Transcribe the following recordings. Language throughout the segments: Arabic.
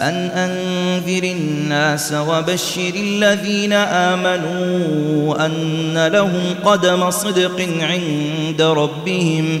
أن أنذر الناس وبشر الذين آمنوا أن لهم قدم صدق عند ربهم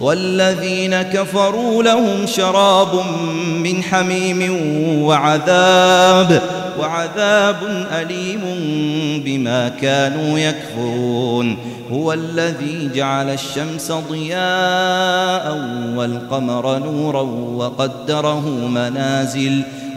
والذين كفروا لهم شراب من حميم وعذاب وعذاب أليم بما كانوا يكفرون. هو الذي جعل الشمس ضياء والقمر نورا وقدره منازل.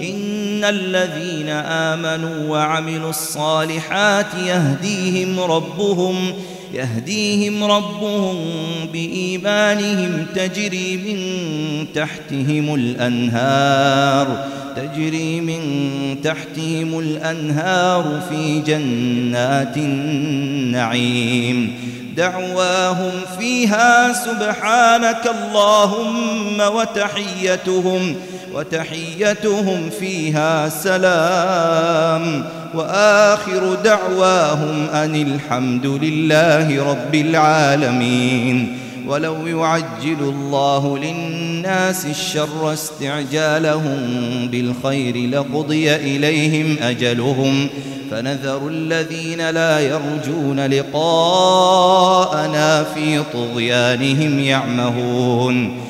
إن الذين آمنوا وعملوا الصالحات يهديهم ربهم يهديهم ربهم بإيمانهم. تجري من تحتهم الأنهار تجري من تحتهم الأنهار في جنات النعيم. دعواهم فيها سبحانك اللهم وتحيتهم. وتحيتهم فيها سلام. وآخر دعواهم أن الحمد لله رب العالمين. ولو يعجل الله للناس الشر استعجالهم بالخير لقضي إليهم أجلهم. فنذر الذين لا يرجون لقاءنا في طغيانهم يعمهون.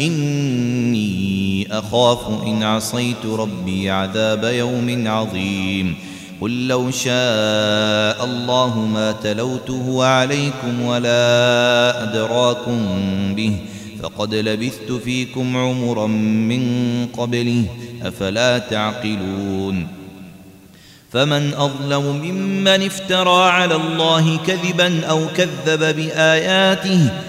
إني أخاف إن عصيت ربي عذاب يوم عظيم. قل لو شاء الله ما تلوته عليكم ولا أدراكم به فقد لبثت فيكم عمرا من قبله أفلا تعقلون. فمن أظلم ممن افترى على الله كذبا أو كذب بآياته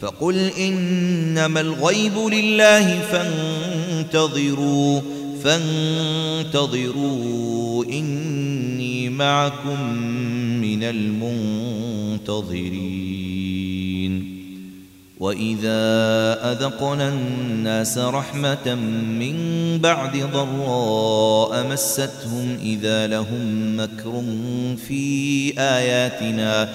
فقل إنما الغيب لله فانتظروا فانتظروا إني معكم من المنتظرين. وإذا أذقنا الناس رحمة من بعد ضراء مستهم إذا لهم مكر في آياتنا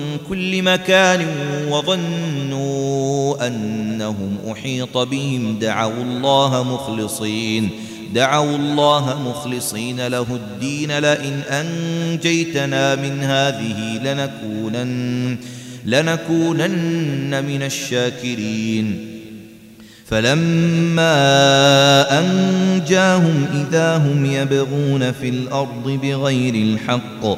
كل مكان وظنوا أنهم أحيط بهم. دعوا الله مخلصين دعوا الله مخلصين له الدين. لئن أنجيتنا من هذه لنكونن لنكونن من الشاكرين. فلما أنجاهم إذا هم يبغون في الأرض بغير الحق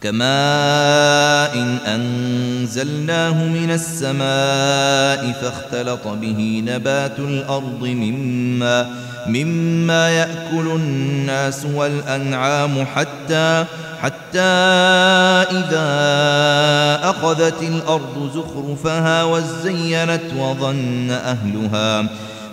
كماء إن أنزلناه من السماء فاختلط به نبات الأرض مما مما يأكل الناس والأنعام حتى حتى إذا أخذت الأرض زخرفها وزينت وظن أهلها.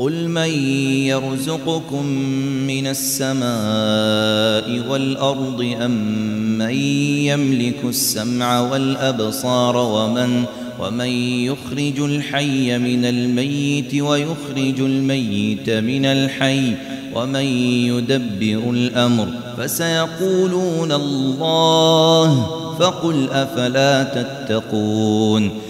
قل من يرزقكم من السماء والأرض أم من يملك السمع والأبصار ومن ومن يخرج الحي من الميت ويخرج الميت من الحي ومن يدبر الأمر فسيقولون الله فقل أفلا تتقون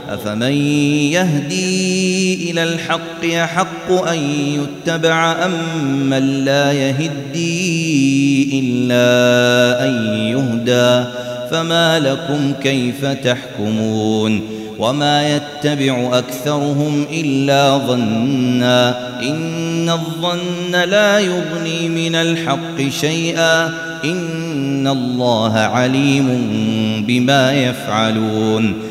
أفمن يهدي إلى الحق يحق أن يتبع أم من لا يهدي إلا أن يهدى فما لكم كيف تحكمون وما يتبع أكثرهم إلا ظنا إن الظن لا يغني من الحق شيئا إن الله عليم بما يفعلون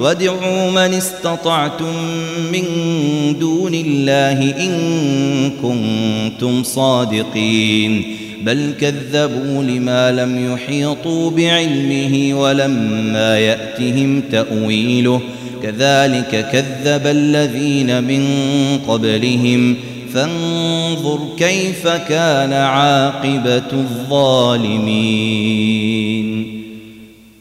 وادعوا من استطعتم من دون الله إن كنتم صادقين. بل كذبوا لما لم يحيطوا بعلمه ولما يأتهم تأويله. كذلك كذب الذين من قبلهم. فانظر كيف كان عاقبة الظالمين.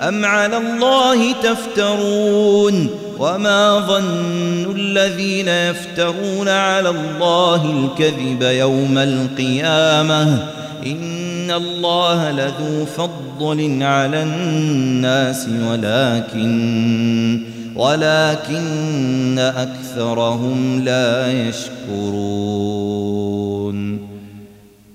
أم على الله تفترون وما ظن الذين يفترون على الله الكذب يوم القيامة؟ إن الله لذو فضل على الناس ولكن ولكن أكثرهم لا يشكرون.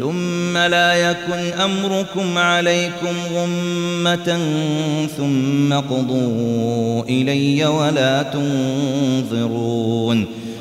ثم لا يكن أمركم عليكم غمة ثم قضوا إلي ولا تنظرون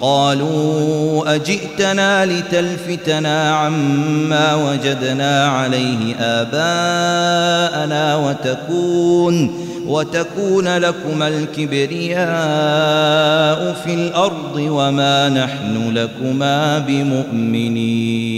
قالوا أجئتنا لتلفتنا عما وجدنا عليه آباءنا وتكون وتكون لكما الكبرياء في الأرض وما نحن لكما بمؤمنين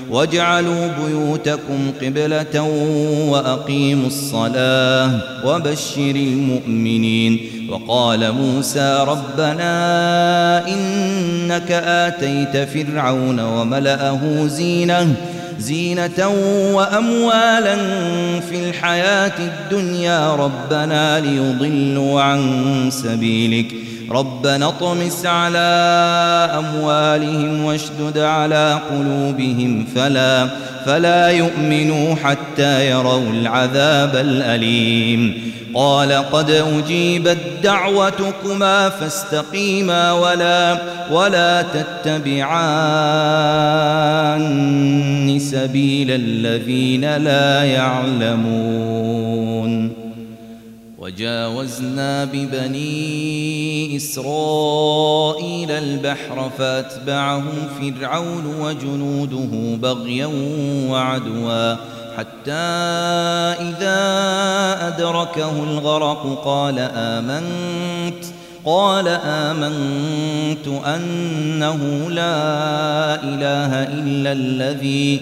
واجعلوا بيوتكم قبلة وأقيموا الصلاة وبشر المؤمنين. وقال موسى ربنا إنك آتيت فرعون وملأه زينة زينة وأموالا في الحياة الدنيا. ربنا ليضلوا عن سبيلك. ربنا اطمس على أموالهم واشدد على قلوبهم فلا فلا يؤمنوا حتى يروا العذاب الأليم. قال قد أجيبت دعوتكما فاستقيما ولا ولا تتبعان سبيل الذين لا يعلمون. وجاوزنا ببني إسرائيل البحر فأتبعهم فرعون وجنوده بغيا وعدوا حتى إذا أدركه الغرق قال آمنت قال آمنت أنه لا إله إلا الذي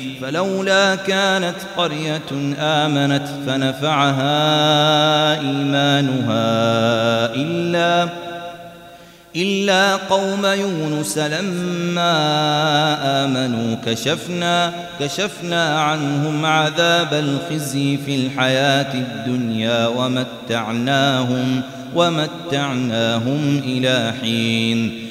فلولا كانت قرية آمنت فنفعها إيمانها إلا إلا قوم يونس لما آمنوا كشفنا كشفنا عنهم عذاب الخزي في الحياة الدنيا ومتعناهم ومتعناهم إلى حين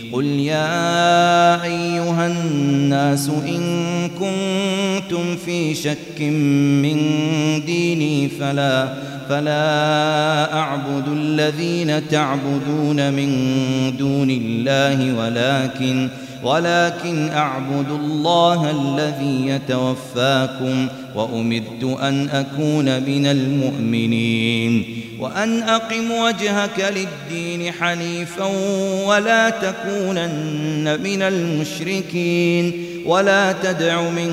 قل يا أيها الناس إن كنتم في شك من ديني فلا فلا أعبد الذين تعبدون من دون الله ولكن ولكن أعبد الله الذي يتوفاكم وأمدت أن أكون من المؤمنين وأن أقم وجهك للدين حنيفا ولا تكونن من المشركين ولا تدع من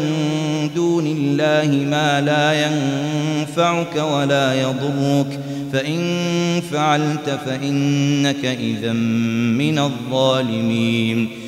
دون الله ما لا ينفعك ولا يضرك فإن فعلت فإنك إذا من الظالمين